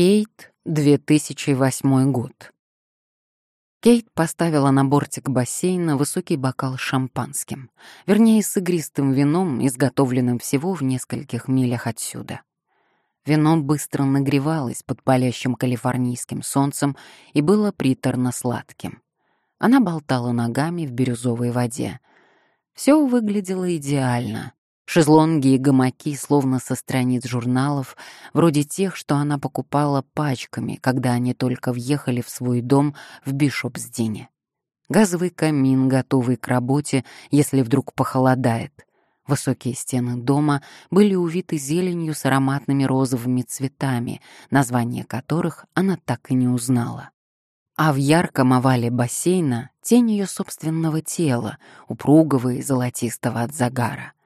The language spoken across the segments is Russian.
Кейт, 2008 год. Кейт поставила на бортик бассейна высокий бокал с шампанским, вернее, с игристым вином, изготовленным всего в нескольких милях отсюда. Вино быстро нагревалось под палящим калифорнийским солнцем и было приторно-сладким. Она болтала ногами в бирюзовой воде. Все выглядело идеально. Шезлонги и гамаки словно со страниц журналов, вроде тех, что она покупала пачками, когда они только въехали в свой дом в Бишопсдине. Газовый камин, готовый к работе, если вдруг похолодает. Высокие стены дома были увиты зеленью с ароматными розовыми цветами, название которых она так и не узнала. А в ярком овале бассейна тень ее собственного тела, упругого и золотистого от загара —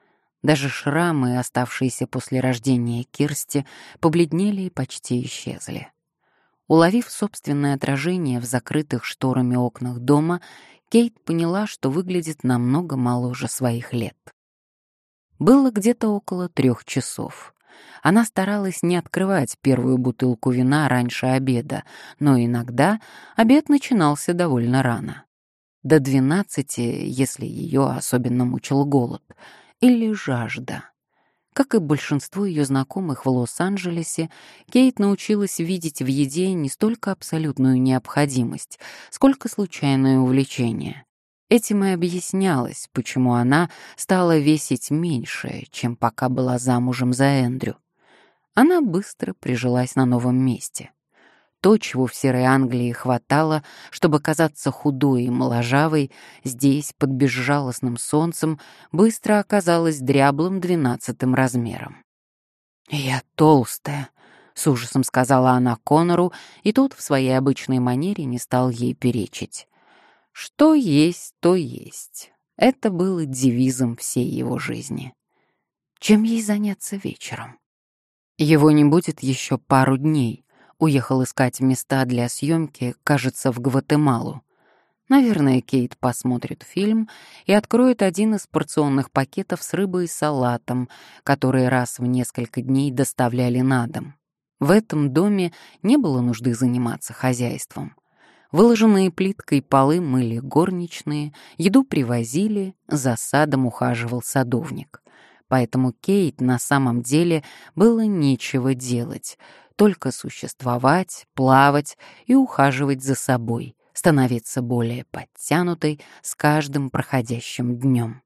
даже шрамы, оставшиеся после рождения Кирсти, побледнели и почти исчезли. Уловив собственное отражение в закрытых шторами окнах дома, Кейт поняла, что выглядит намного моложе своих лет. Было где-то около трех часов. Она старалась не открывать первую бутылку вина раньше обеда, но иногда обед начинался довольно рано. До двенадцати, если ее особенно мучил голод — или жажда. Как и большинство ее знакомых в Лос-Анджелесе, Кейт научилась видеть в еде не столько абсолютную необходимость, сколько случайное увлечение. Этим и объяснялось, почему она стала весить меньше, чем пока была замужем за Эндрю. Она быстро прижилась на новом месте то, чего в Серой Англии хватало, чтобы казаться худой и моложавой, здесь, под безжалостным солнцем, быстро оказалось дряблым двенадцатым размером. «Я толстая», — с ужасом сказала она Конору, и тот в своей обычной манере не стал ей перечить. «Что есть, то есть». Это было девизом всей его жизни. Чем ей заняться вечером? Его не будет еще пару дней, Уехал искать места для съемки, кажется, в Гватемалу. Наверное, Кейт посмотрит фильм и откроет один из порционных пакетов с рыбой и салатом, которые раз в несколько дней доставляли на дом. В этом доме не было нужды заниматься хозяйством. Выложенные плиткой полы мыли горничные, еду привозили, за садом ухаживал садовник. Поэтому Кейт на самом деле было нечего делать — только существовать, плавать и ухаживать за собой, становиться более подтянутой с каждым проходящим днем.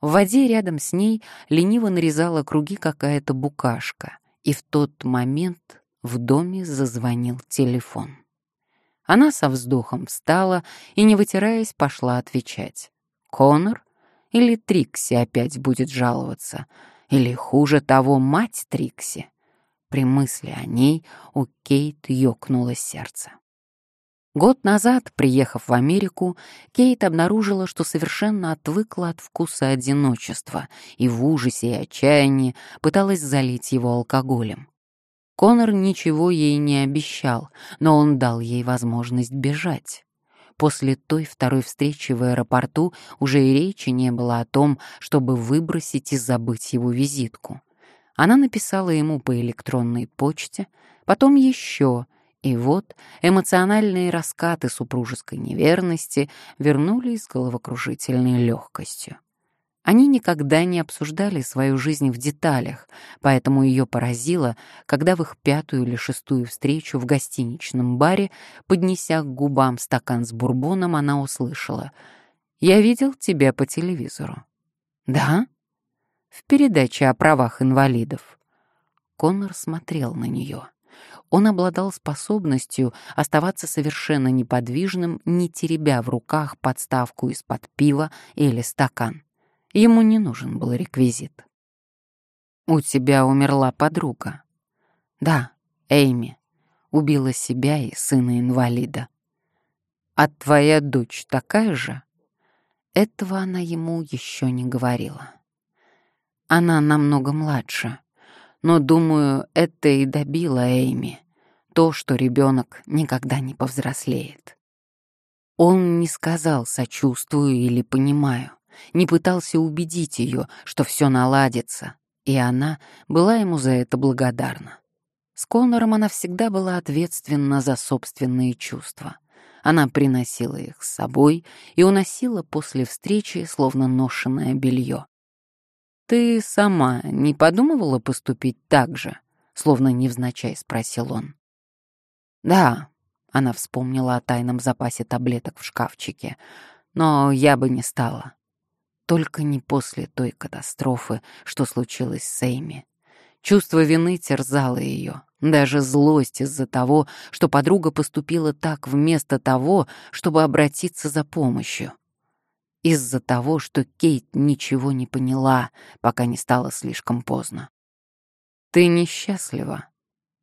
В воде рядом с ней лениво нарезала круги какая-то букашка, и в тот момент в доме зазвонил телефон. Она со вздохом встала и, не вытираясь, пошла отвечать. «Конор? Или Трикси опять будет жаловаться? Или, хуже того, мать Трикси?» При мысли о ней у Кейт ёкнуло сердце. Год назад, приехав в Америку, Кейт обнаружила, что совершенно отвыкла от вкуса одиночества и в ужасе и отчаянии пыталась залить его алкоголем. Конор ничего ей не обещал, но он дал ей возможность бежать. После той второй встречи в аэропорту уже и речи не было о том, чтобы выбросить и забыть его визитку. Она написала ему по электронной почте, потом еще, и вот эмоциональные раскаты супружеской неверности вернулись с головокружительной легкостью. Они никогда не обсуждали свою жизнь в деталях, поэтому ее поразило, когда в их пятую или шестую встречу в гостиничном баре, поднеся к губам стакан с бурбоном, она услышала «Я видел тебя по телевизору». «Да?» В передаче о правах инвалидов. Коннор смотрел на нее. Он обладал способностью оставаться совершенно неподвижным, не теребя в руках подставку из-под пива или стакан. Ему не нужен был реквизит. «У тебя умерла подруга». «Да, Эйми. Убила себя и сына инвалида». «А твоя дочь такая же?» Этого она ему еще не говорила. Она намного младше. Но, думаю, это и добило Эйми. То, что ребенок никогда не повзрослеет. Он не сказал «сочувствую» или «понимаю», не пытался убедить ее, что все наладится, и она была ему за это благодарна. С Конором она всегда была ответственна за собственные чувства. Она приносила их с собой и уносила после встречи, словно ношенное белье. «Ты сама не подумывала поступить так же?» Словно невзначай спросил он. «Да», — она вспомнила о тайном запасе таблеток в шкафчике, «но я бы не стала. Только не после той катастрофы, что случилось с Эйми. Чувство вины терзало ее, даже злость из-за того, что подруга поступила так вместо того, чтобы обратиться за помощью. Из-за того, что Кейт ничего не поняла, пока не стало слишком поздно. «Ты несчастлива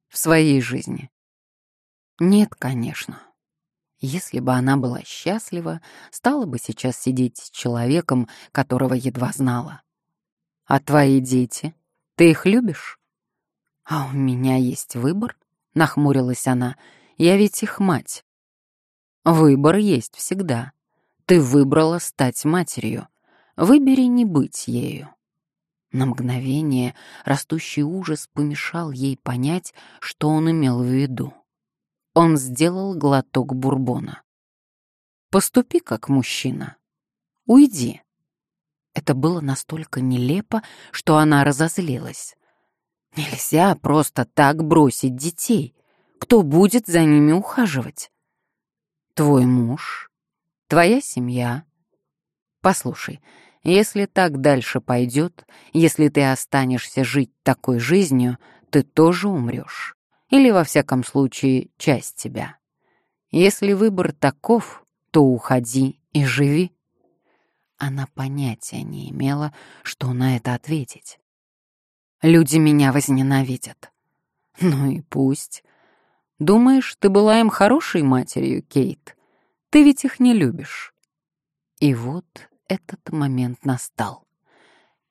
в своей жизни?» «Нет, конечно», если бы она была счастлива, стала бы сейчас сидеть с человеком, которого едва знала. А твои дети? Ты их любишь? А у меня есть выбор, нахмурилась она. Я ведь их мать. Выбор есть всегда. Ты выбрала стать матерью. Выбери не быть ею. На мгновение растущий ужас помешал ей понять, что он имел в виду. Он сделал глоток бурбона. «Поступи как мужчина. Уйди». Это было настолько нелепо, что она разозлилась. Нельзя просто так бросить детей. Кто будет за ними ухаживать? Твой муж? Твоя семья? Послушай, если так дальше пойдет, если ты останешься жить такой жизнью, ты тоже умрешь или, во всяком случае, часть тебя. Если выбор таков, то уходи и живи. Она понятия не имела, что на это ответить. Люди меня возненавидят. Ну и пусть. Думаешь, ты была им хорошей матерью, Кейт? Ты ведь их не любишь. И вот этот момент настал.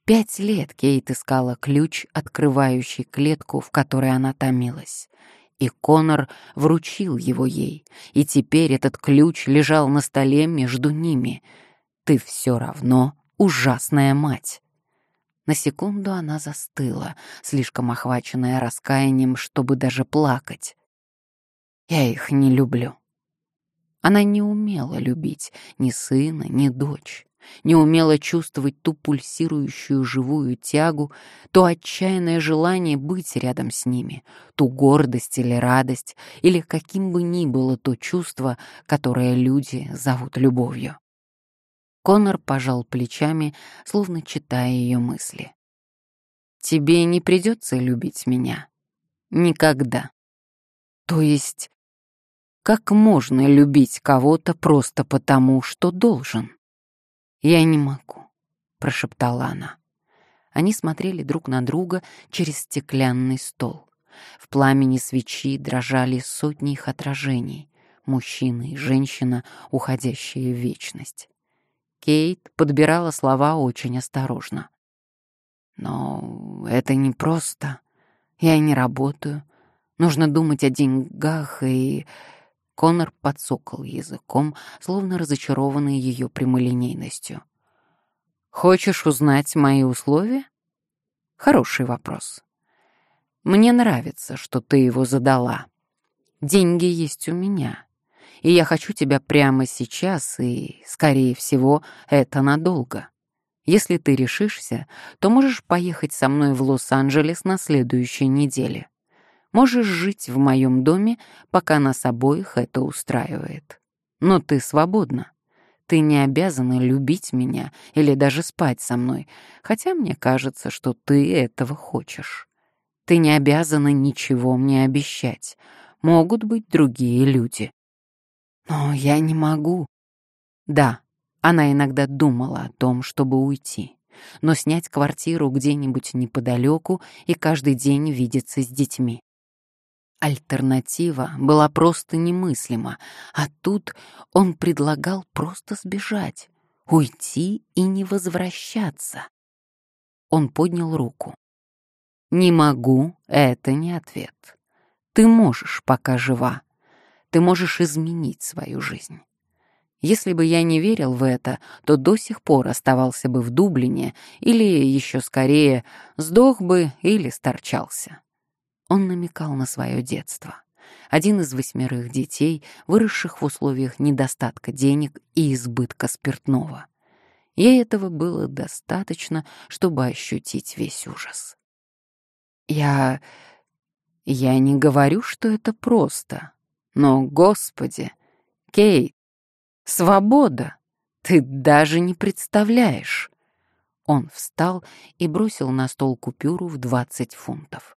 Пять лет Кейт искала ключ, открывающий клетку, в которой она томилась. И Конор вручил его ей, и теперь этот ключ лежал на столе между ними. «Ты все равно ужасная мать». На секунду она застыла, слишком охваченная раскаянием, чтобы даже плакать. «Я их не люблю». Она не умела любить ни сына, ни дочь не умела чувствовать ту пульсирующую живую тягу, то отчаянное желание быть рядом с ними, ту гордость или радость, или каким бы ни было то чувство, которое люди зовут любовью. Конор пожал плечами, словно читая ее мысли. «Тебе не придется любить меня. Никогда. То есть, как можно любить кого-то просто потому, что должен?» «Я не могу», — прошептала она. Они смотрели друг на друга через стеклянный стол. В пламени свечи дрожали сотни их отражений. Мужчина и женщина, уходящие в вечность. Кейт подбирала слова очень осторожно. «Но это не просто. Я не работаю. Нужно думать о деньгах и...» Конор подсокал языком, словно разочарованный ее прямолинейностью. «Хочешь узнать мои условия?» «Хороший вопрос. Мне нравится, что ты его задала. Деньги есть у меня, и я хочу тебя прямо сейчас, и, скорее всего, это надолго. Если ты решишься, то можешь поехать со мной в Лос-Анджелес на следующей неделе. Можешь жить в моем доме, пока нас обоих это устраивает. Но ты свободна. Ты не обязана любить меня или даже спать со мной, хотя мне кажется, что ты этого хочешь. Ты не обязана ничего мне обещать. Могут быть другие люди. Но я не могу. Да, она иногда думала о том, чтобы уйти, но снять квартиру где-нибудь неподалеку и каждый день видеться с детьми. Альтернатива была просто немыслима, а тут он предлагал просто сбежать, уйти и не возвращаться. Он поднял руку. «Не могу» — это не ответ. Ты можешь, пока жива. Ты можешь изменить свою жизнь. Если бы я не верил в это, то до сих пор оставался бы в Дублине или, еще скорее, сдох бы или сторчался. Он намекал на свое детство. Один из восьмерых детей, выросших в условиях недостатка денег и избытка спиртного. Ей этого было достаточно, чтобы ощутить весь ужас. «Я... я не говорю, что это просто. Но, Господи, Кейт, свобода! Ты даже не представляешь!» Он встал и бросил на стол купюру в двадцать фунтов.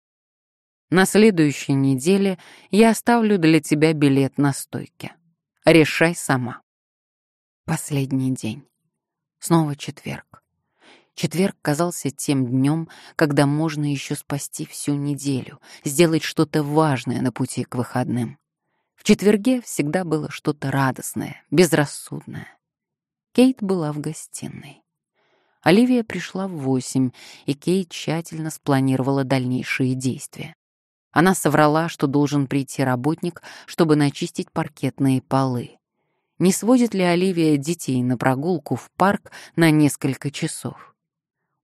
«На следующей неделе я оставлю для тебя билет на стойке. Решай сама». Последний день. Снова четверг. Четверг казался тем днем, когда можно еще спасти всю неделю, сделать что-то важное на пути к выходным. В четверге всегда было что-то радостное, безрассудное. Кейт была в гостиной. Оливия пришла в восемь, и Кейт тщательно спланировала дальнейшие действия. Она соврала, что должен прийти работник, чтобы начистить паркетные полы. Не сводит ли Оливия детей на прогулку в парк на несколько часов?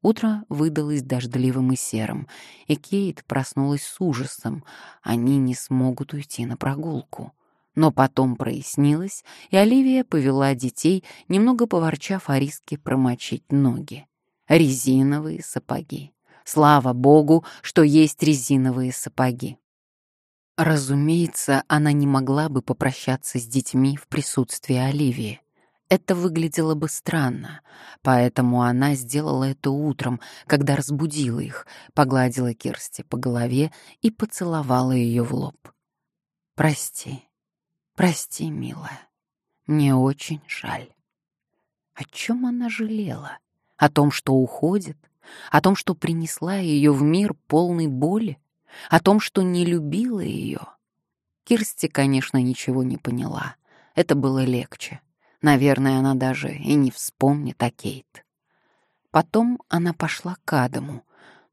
Утро выдалось дождливым и серым, и Кейт проснулась с ужасом. Они не смогут уйти на прогулку. Но потом прояснилось, и Оливия повела детей, немного поворчав о риске промочить ноги. Резиновые сапоги. Слава богу, что есть резиновые сапоги. Разумеется, она не могла бы попрощаться с детьми в присутствии Оливии. Это выглядело бы странно, поэтому она сделала это утром, когда разбудила их, погладила Кирсти по голове и поцеловала ее в лоб. «Прости, прости, милая, мне очень жаль». О чем она жалела? О том, что уходит? О том, что принесла ее в мир полный боли? о том, что не любила ее. Кирсти, конечно, ничего не поняла. Это было легче. Наверное, она даже и не вспомнит о Кейт. Потом она пошла к Адаму.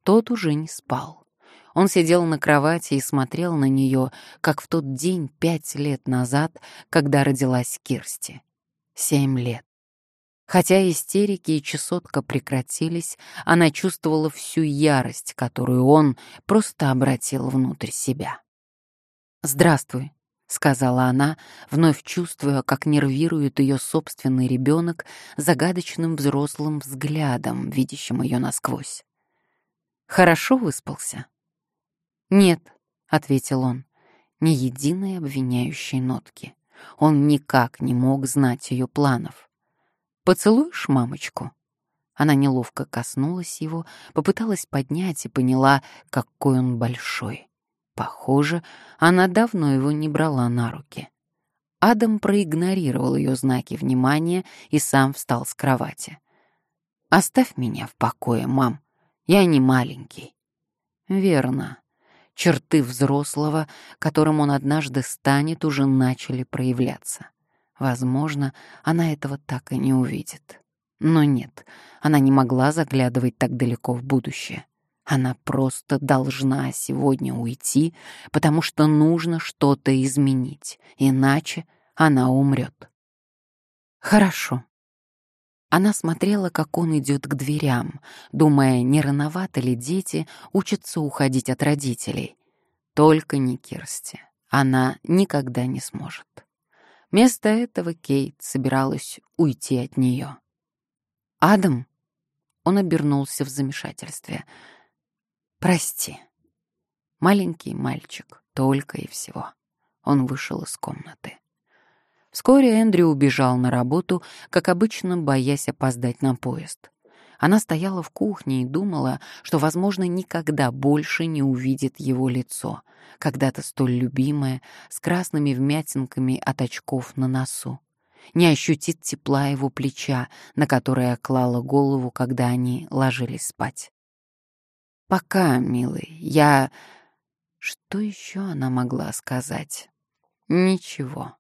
Тот уже не спал. Он сидел на кровати и смотрел на нее, как в тот день пять лет назад, когда родилась Кирсти. Семь лет. Хотя истерики и чесотка прекратились, она чувствовала всю ярость, которую он просто обратил внутрь себя. «Здравствуй», — сказала она, вновь чувствуя, как нервирует ее собственный ребенок загадочным взрослым взглядом, видящим ее насквозь. «Хорошо выспался?» «Нет», — ответил он, — ни единой обвиняющей нотки. Он никак не мог знать ее планов. «Поцелуешь мамочку?» Она неловко коснулась его, попыталась поднять и поняла, какой он большой. Похоже, она давно его не брала на руки. Адам проигнорировал ее знаки внимания и сам встал с кровати. «Оставь меня в покое, мам. Я не маленький». «Верно. Черты взрослого, которым он однажды станет, уже начали проявляться. Возможно, она этого так и не увидит. Но нет, она не могла заглядывать так далеко в будущее. Она просто должна сегодня уйти, потому что нужно что-то изменить, иначе она умрет. Хорошо. Она смотрела, как он идет к дверям, думая, не рановато ли дети учатся уходить от родителей. Только не Кирсти. Она никогда не сможет. Вместо этого Кейт собиралась уйти от нее. «Адам?» Он обернулся в замешательстве. «Прости». Маленький мальчик, только и всего. Он вышел из комнаты. Вскоре Эндрю убежал на работу, как обычно, боясь опоздать на поезд. Она стояла в кухне и думала, что, возможно, никогда больше не увидит его лицо, когда-то столь любимое, с красными вмятинками от очков на носу. Не ощутит тепла его плеча, на которое клала голову, когда они ложились спать. «Пока, милый, я...» Что еще она могла сказать? Ничего.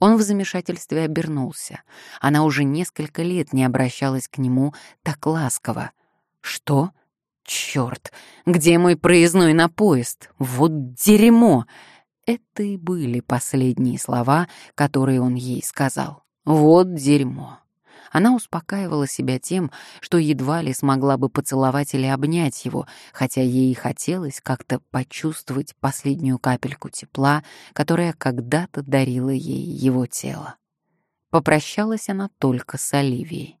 Он в замешательстве обернулся. Она уже несколько лет не обращалась к нему так ласково. «Что? Черт! Где мой проездной на поезд? Вот дерьмо!» Это и были последние слова, которые он ей сказал. «Вот дерьмо!» Она успокаивала себя тем, что едва ли смогла бы поцеловать или обнять его, хотя ей хотелось как-то почувствовать последнюю капельку тепла, которая когда-то дарила ей его тело. Попрощалась она только с Оливией.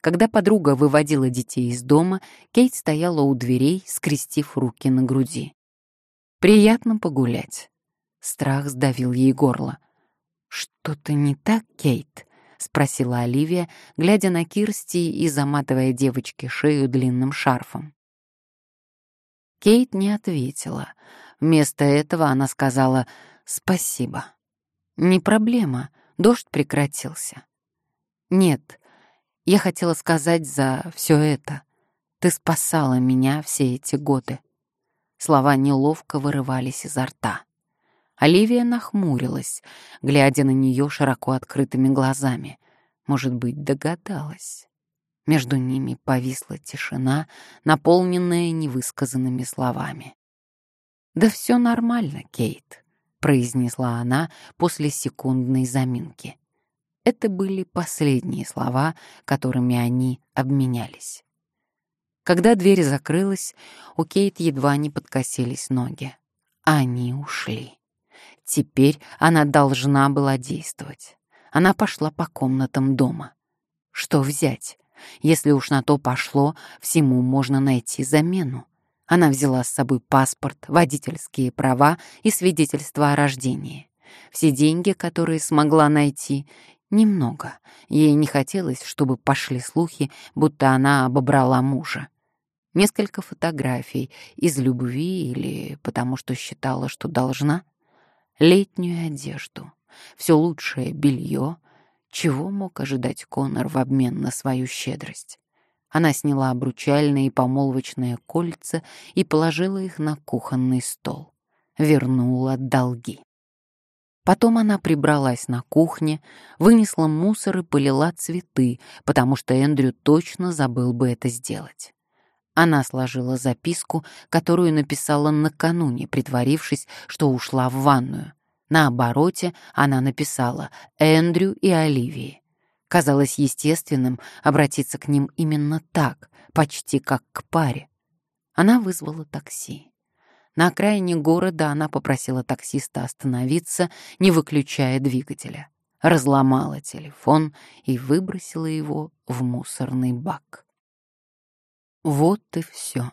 Когда подруга выводила детей из дома, Кейт стояла у дверей, скрестив руки на груди. «Приятно погулять». Страх сдавил ей горло. «Что-то не так, Кейт?» — спросила Оливия, глядя на Кирсти и заматывая девочке шею длинным шарфом. Кейт не ответила. Вместо этого она сказала «спасибо». «Не проблема, дождь прекратился». «Нет, я хотела сказать за все это. Ты спасала меня все эти годы». Слова неловко вырывались изо рта. Оливия нахмурилась, глядя на нее широко открытыми глазами. Может быть, догадалась. Между ними повисла тишина, наполненная невысказанными словами. «Да все нормально, Кейт», — произнесла она после секундной заминки. Это были последние слова, которыми они обменялись. Когда дверь закрылась, у Кейт едва не подкосились ноги. Они ушли. Теперь она должна была действовать. Она пошла по комнатам дома. Что взять? Если уж на то пошло, всему можно найти замену. Она взяла с собой паспорт, водительские права и свидетельство о рождении. Все деньги, которые смогла найти, немного. Ей не хотелось, чтобы пошли слухи, будто она обобрала мужа. Несколько фотографий из любви или потому что считала, что должна — летнюю одежду, все лучшее белье. Чего мог ожидать Конор в обмен на свою щедрость? Она сняла обручальные и помолвочные кольца и положила их на кухонный стол. Вернула долги. Потом она прибралась на кухне, вынесла мусор и полила цветы, потому что Эндрю точно забыл бы это сделать. Она сложила записку, которую написала накануне, притворившись, что ушла в ванную. На обороте она написала «Эндрю и Оливии». Казалось естественным обратиться к ним именно так, почти как к паре. Она вызвала такси. На окраине города она попросила таксиста остановиться, не выключая двигателя. Разломала телефон и выбросила его в мусорный бак. Вот и все.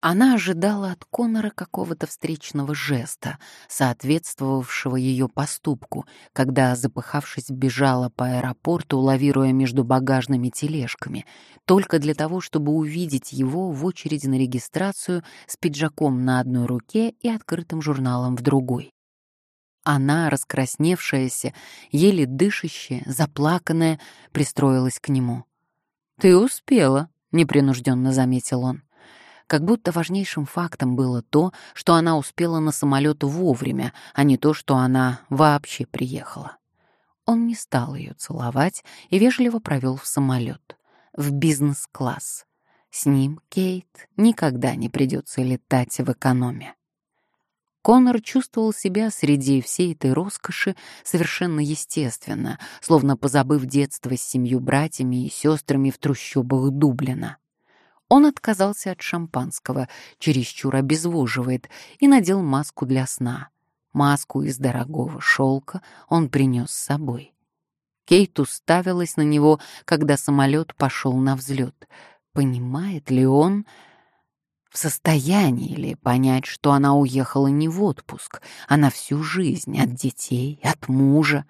Она ожидала от Конора какого-то встречного жеста, соответствовавшего ее поступку, когда, запыхавшись, бежала по аэропорту, лавируя между багажными тележками, только для того, чтобы увидеть его в очереди на регистрацию с пиджаком на одной руке и открытым журналом в другой. Она, раскрасневшаяся, еле дышащая, заплаканная, пристроилась к нему. «Ты успела», — непринужденно заметил он. Как будто важнейшим фактом было то, что она успела на самолет вовремя, а не то, что она вообще приехала. Он не стал ее целовать и вежливо провел в самолет, в бизнес-класс. С ним, Кейт, никогда не придется летать в экономе. Конор чувствовал себя среди всей этой роскоши совершенно естественно, словно позабыв детство с семью братьями и сестрами в трущобах Дублина. Он отказался от шампанского, чересчур обезвоживает, и надел маску для сна. Маску из дорогого шелка он принес с собой. Кейт уставилась на него, когда самолет пошел на взлет. Понимает ли он, в состоянии ли понять, что она уехала не в отпуск, а на всю жизнь, от детей, от мужа.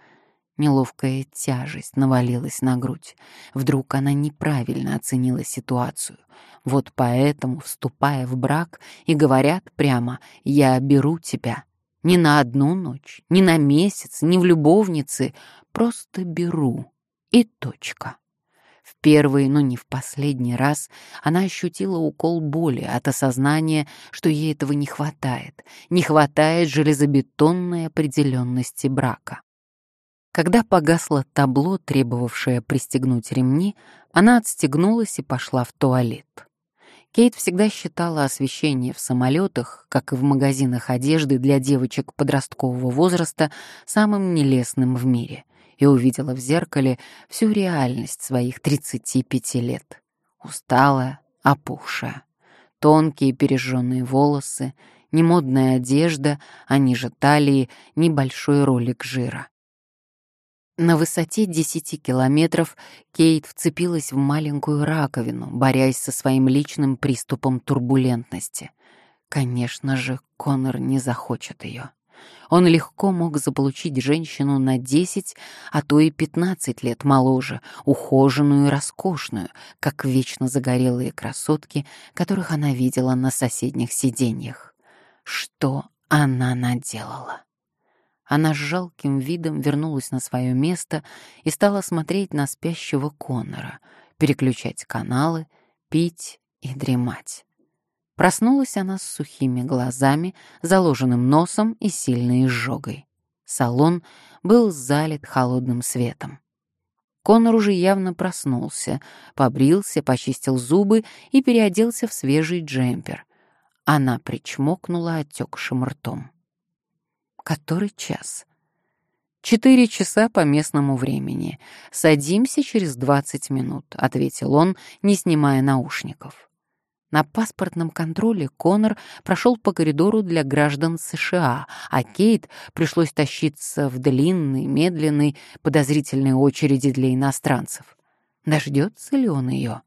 Неловкая тяжесть навалилась на грудь. Вдруг она неправильно оценила ситуацию. Вот поэтому, вступая в брак, и говорят прямо «я беру тебя». Не на одну ночь, не на месяц, не в любовницы, просто беру. И точка. Первый, но не в последний раз она ощутила укол боли от осознания, что ей этого не хватает, не хватает железобетонной определенности брака. Когда погасло табло, требовавшее пристегнуть ремни, она отстегнулась и пошла в туалет. Кейт всегда считала освещение в самолетах, как и в магазинах одежды для девочек подросткового возраста, самым нелестным в мире — и увидела в зеркале всю реальность своих 35 лет. Усталая, опухшая. Тонкие пережженные волосы, немодная одежда, а ниже талии небольшой ролик жира. На высоте 10 километров Кейт вцепилась в маленькую раковину, борясь со своим личным приступом турбулентности. Конечно же, Конор не захочет ее. Он легко мог заполучить женщину на 10, а то и 15 лет моложе, ухоженную и роскошную, как вечно загорелые красотки, которых она видела на соседних сиденьях. Что она наделала? Она с жалким видом вернулась на свое место и стала смотреть на спящего Коннора, переключать каналы, пить и дремать. Проснулась она с сухими глазами, заложенным носом и сильной изжогой. Салон был залит холодным светом. Коннор уже явно проснулся, побрился, почистил зубы и переоделся в свежий джемпер. Она причмокнула отекшим ртом. Который час? «Четыре часа по местному времени. Садимся через двадцать минут», — ответил он, не снимая наушников. На паспортном контроле Конор прошел по коридору для граждан США, а Кейт пришлось тащиться в длинной, медленной, подозрительной очереди для иностранцев. Дождется ли он ее?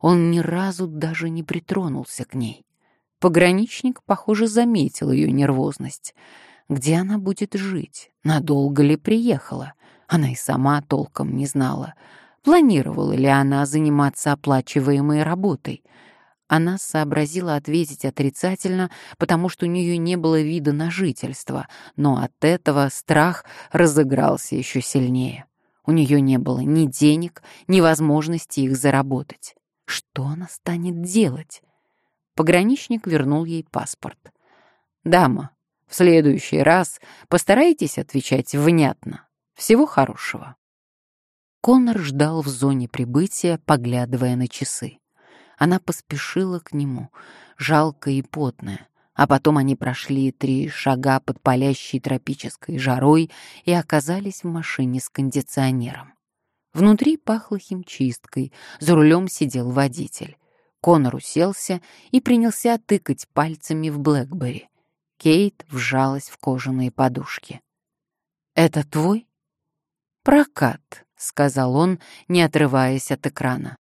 Он ни разу даже не притронулся к ней. Пограничник, похоже, заметил ее нервозность. Где она будет жить? Надолго ли приехала? Она и сама толком не знала. Планировала ли она заниматься оплачиваемой работой? Она сообразила ответить отрицательно, потому что у нее не было вида на жительство, но от этого страх разыгрался еще сильнее. У нее не было ни денег, ни возможности их заработать. Что она станет делать? Пограничник вернул ей паспорт. «Дама, в следующий раз постарайтесь отвечать внятно. Всего хорошего. Коннор ждал в зоне прибытия, поглядывая на часы. Она поспешила к нему, жалкая и потная, а потом они прошли три шага под палящей тропической жарой и оказались в машине с кондиционером. Внутри пахло химчисткой, за рулем сидел водитель. Конор уселся и принялся тыкать пальцами в Блэкбери. Кейт вжалась в кожаные подушки. «Это твой?» «Прокат», — сказал он, не отрываясь от экрана.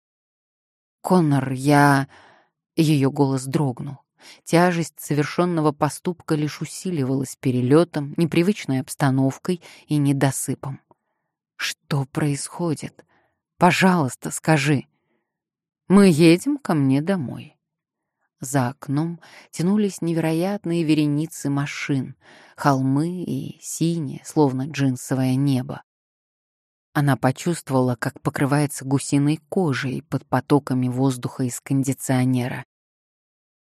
«Коннор, я...» Ее голос дрогнул. Тяжесть совершенного поступка лишь усиливалась перелетом, непривычной обстановкой и недосыпом. «Что происходит? Пожалуйста, скажи. Мы едем ко мне домой». За окном тянулись невероятные вереницы машин, холмы и синее, словно джинсовое небо. Она почувствовала, как покрывается гусиной кожей под потоками воздуха из кондиционера.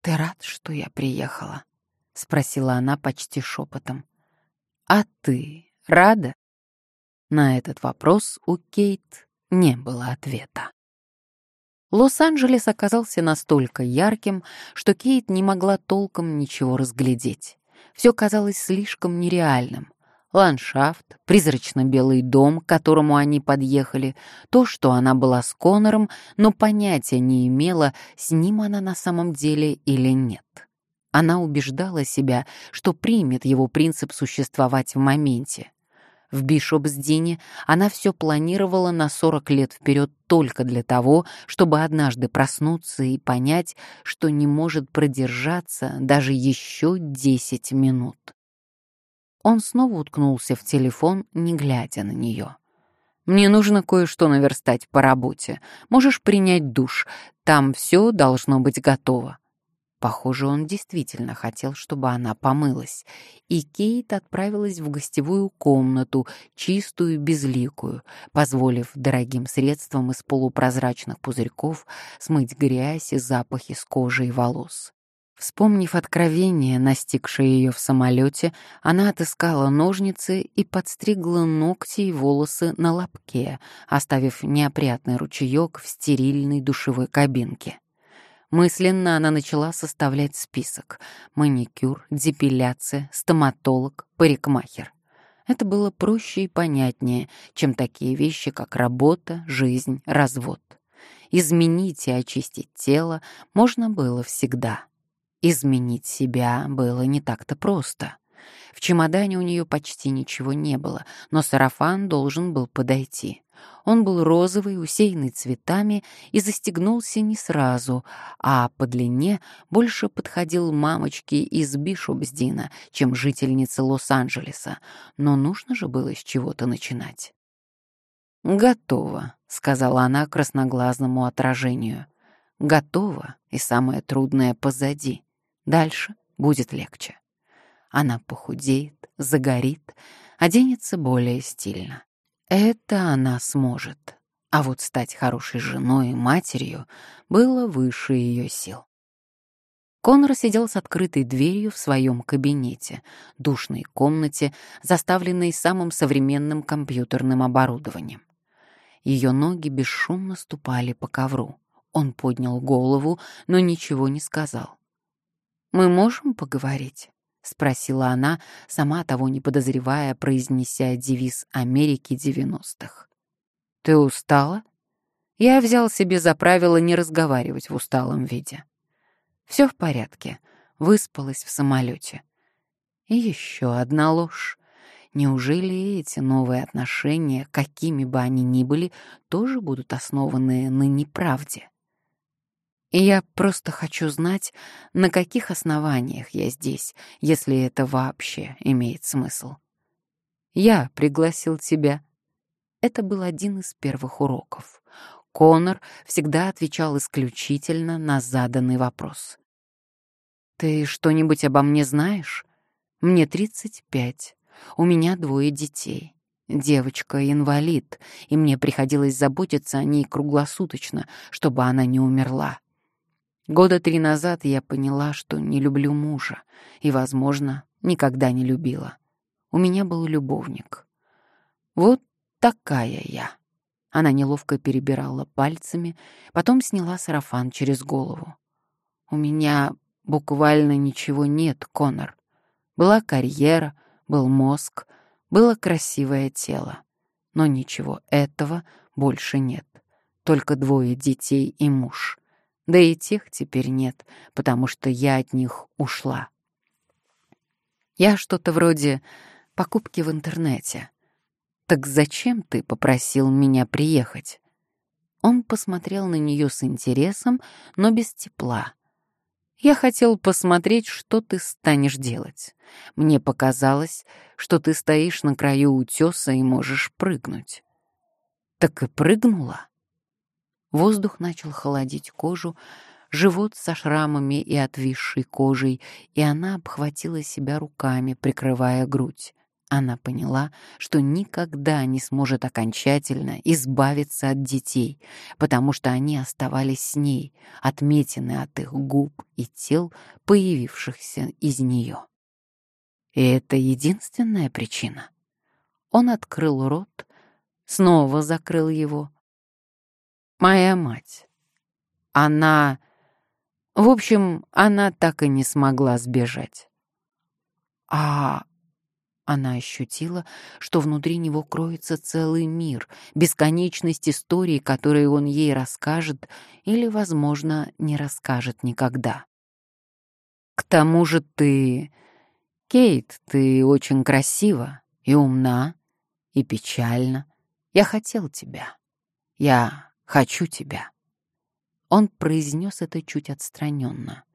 «Ты рад, что я приехала?» — спросила она почти шепотом. «А ты рада?» На этот вопрос у Кейт не было ответа. Лос-Анджелес оказался настолько ярким, что Кейт не могла толком ничего разглядеть. Все казалось слишком нереальным. Ландшафт, призрачно-белый дом, к которому они подъехали, то, что она была с Конором, но понятия не имела, с ним она на самом деле или нет. Она убеждала себя, что примет его принцип существовать в моменте. В Бишопсдине она все планировала на 40 лет вперед только для того, чтобы однажды проснуться и понять, что не может продержаться даже еще 10 минут. Он снова уткнулся в телефон, не глядя на нее. «Мне нужно кое-что наверстать по работе. Можешь принять душ. Там все должно быть готово». Похоже, он действительно хотел, чтобы она помылась. И Кейт отправилась в гостевую комнату, чистую безликую, позволив дорогим средствам из полупрозрачных пузырьков смыть грязь и запахи с кожи и волос. Вспомнив откровение, настигшее ее в самолете, она отыскала ножницы и подстригла ногти и волосы на лобке, оставив неопрятный ручеек в стерильной душевой кабинке. Мысленно она начала составлять список. Маникюр, депиляция, стоматолог, парикмахер. Это было проще и понятнее, чем такие вещи, как работа, жизнь, развод. Изменить и очистить тело можно было всегда. Изменить себя было не так-то просто. В чемодане у нее почти ничего не было, но сарафан должен был подойти. Он был розовый, усеянный цветами и застегнулся не сразу, а по длине больше подходил мамочке из Бишопсдина, чем жительнице Лос-Анджелеса. Но нужно же было с чего-то начинать. «Готово», — сказала она красноглазному отражению. «Готово, и самое трудное позади. Дальше будет легче». Она похудеет, загорит, оденется более стильно. Это она сможет. А вот стать хорошей женой и матерью было выше ее сил. Конор сидел с открытой дверью в своем кабинете, душной комнате, заставленной самым современным компьютерным оборудованием. Ее ноги бесшумно ступали по ковру. Он поднял голову, но ничего не сказал. «Мы можем поговорить?» — спросила она, сама того не подозревая, произнеся девиз Америки девяностых. «Ты устала?» Я взял себе за правило не разговаривать в усталом виде. Все в порядке, выспалась в самолете. И еще одна ложь. Неужели эти новые отношения, какими бы они ни были, тоже будут основаны на неправде? И я просто хочу знать, на каких основаниях я здесь, если это вообще имеет смысл. Я пригласил тебя. Это был один из первых уроков. Конор всегда отвечал исключительно на заданный вопрос. «Ты что-нибудь обо мне знаешь? Мне 35. У меня двое детей. Девочка инвалид, и мне приходилось заботиться о ней круглосуточно, чтобы она не умерла. Года три назад я поняла, что не люблю мужа и, возможно, никогда не любила. У меня был любовник. Вот такая я. Она неловко перебирала пальцами, потом сняла сарафан через голову. У меня буквально ничего нет, Конор. Была карьера, был мозг, было красивое тело. Но ничего этого больше нет. Только двое детей и муж. Да и тех теперь нет, потому что я от них ушла. Я что-то вроде покупки в интернете. Так зачем ты попросил меня приехать? Он посмотрел на нее с интересом, но без тепла. Я хотел посмотреть, что ты станешь делать. Мне показалось, что ты стоишь на краю утеса и можешь прыгнуть. Так и прыгнула. Воздух начал холодить кожу, живот со шрамами и отвисшей кожей, и она обхватила себя руками, прикрывая грудь. Она поняла, что никогда не сможет окончательно избавиться от детей, потому что они оставались с ней, отметины от их губ и тел, появившихся из нее. И это единственная причина. Он открыл рот, снова закрыл его, Моя мать. Она... В общем, она так и не смогла сбежать. А она ощутила, что внутри него кроется целый мир, бесконечность историй, которые он ей расскажет или, возможно, не расскажет никогда. «К тому же ты... Кейт, ты очень красива и умна, и печальна. Я хотел тебя. Я Хочу тебя». Он произнес это чуть отстраненно.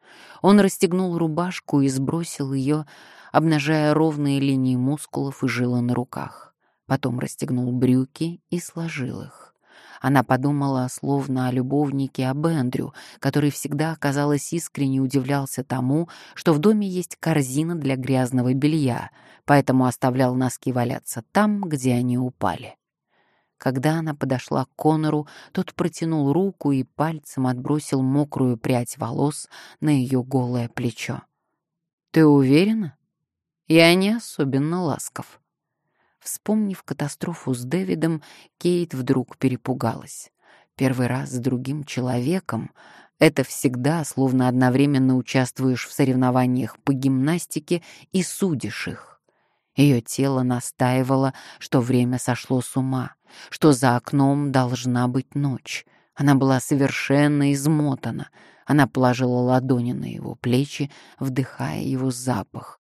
Он расстегнул рубашку и сбросил ее, обнажая ровные линии мускулов и жилы на руках. Потом расстегнул брюки и сложил их. Она подумала словно о любовнике об Эндрю, который всегда, казалось, искренне удивлялся тому, что в доме есть корзина для грязного белья, поэтому оставлял носки валяться там, где они упали. Когда она подошла к Конору, тот протянул руку и пальцем отбросил мокрую прядь волос на ее голое плечо. «Ты уверена? Я не особенно ласков». Вспомнив катастрофу с Дэвидом, Кейт вдруг перепугалась. Первый раз с другим человеком — это всегда, словно одновременно участвуешь в соревнованиях по гимнастике и судишь их. Ее тело настаивало, что время сошло с ума, что за окном должна быть ночь. Она была совершенно измотана. Она положила ладони на его плечи, вдыхая его запах.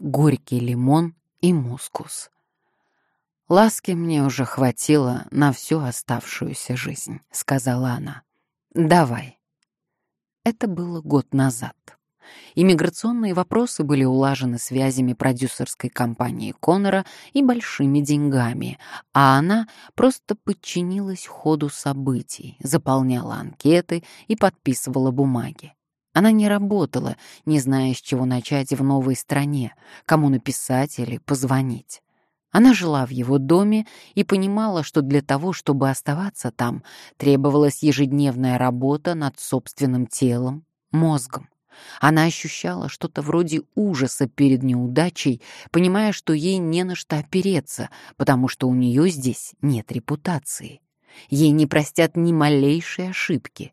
Горький лимон и мускус. «Ласки мне уже хватило на всю оставшуюся жизнь», — сказала она. «Давай». Это было год назад. Иммиграционные вопросы были улажены связями продюсерской компании Коннора и большими деньгами, а она просто подчинилась ходу событий, заполняла анкеты и подписывала бумаги. Она не работала, не зная, с чего начать в новой стране, кому написать или позвонить. Она жила в его доме и понимала, что для того, чтобы оставаться там, требовалась ежедневная работа над собственным телом, мозгом. Она ощущала что-то вроде ужаса перед неудачей, понимая, что ей не на что опереться, потому что у нее здесь нет репутации. Ей не простят ни малейшей ошибки.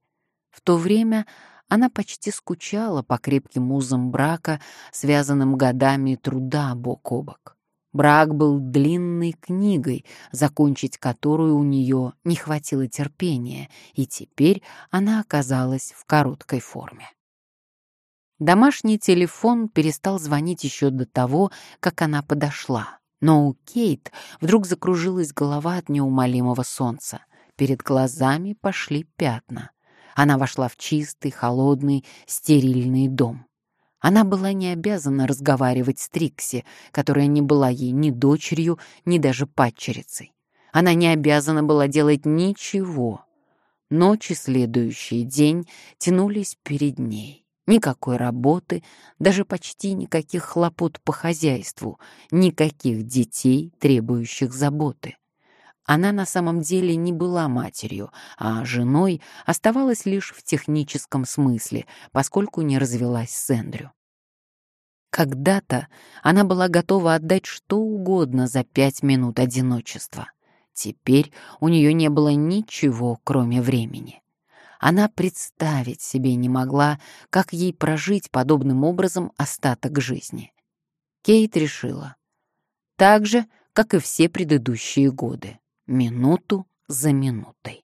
В то время она почти скучала по крепким узам брака, связанным годами труда бок о бок. Брак был длинной книгой, закончить которую у нее не хватило терпения, и теперь она оказалась в короткой форме. Домашний телефон перестал звонить еще до того, как она подошла. Но у Кейт вдруг закружилась голова от неумолимого солнца. Перед глазами пошли пятна. Она вошла в чистый, холодный, стерильный дом. Она была не обязана разговаривать с Трикси, которая не была ей ни дочерью, ни даже падчерицей. Она не обязана была делать ничего. Ночи, следующий день, тянулись перед ней. Никакой работы, даже почти никаких хлопот по хозяйству, никаких детей, требующих заботы. Она на самом деле не была матерью, а женой оставалась лишь в техническом смысле, поскольку не развелась с Эндрю. Когда-то она была готова отдать что угодно за пять минут одиночества. Теперь у нее не было ничего, кроме времени. Она представить себе не могла, как ей прожить подобным образом остаток жизни. Кейт решила. Так же, как и все предыдущие годы минуту за минутой.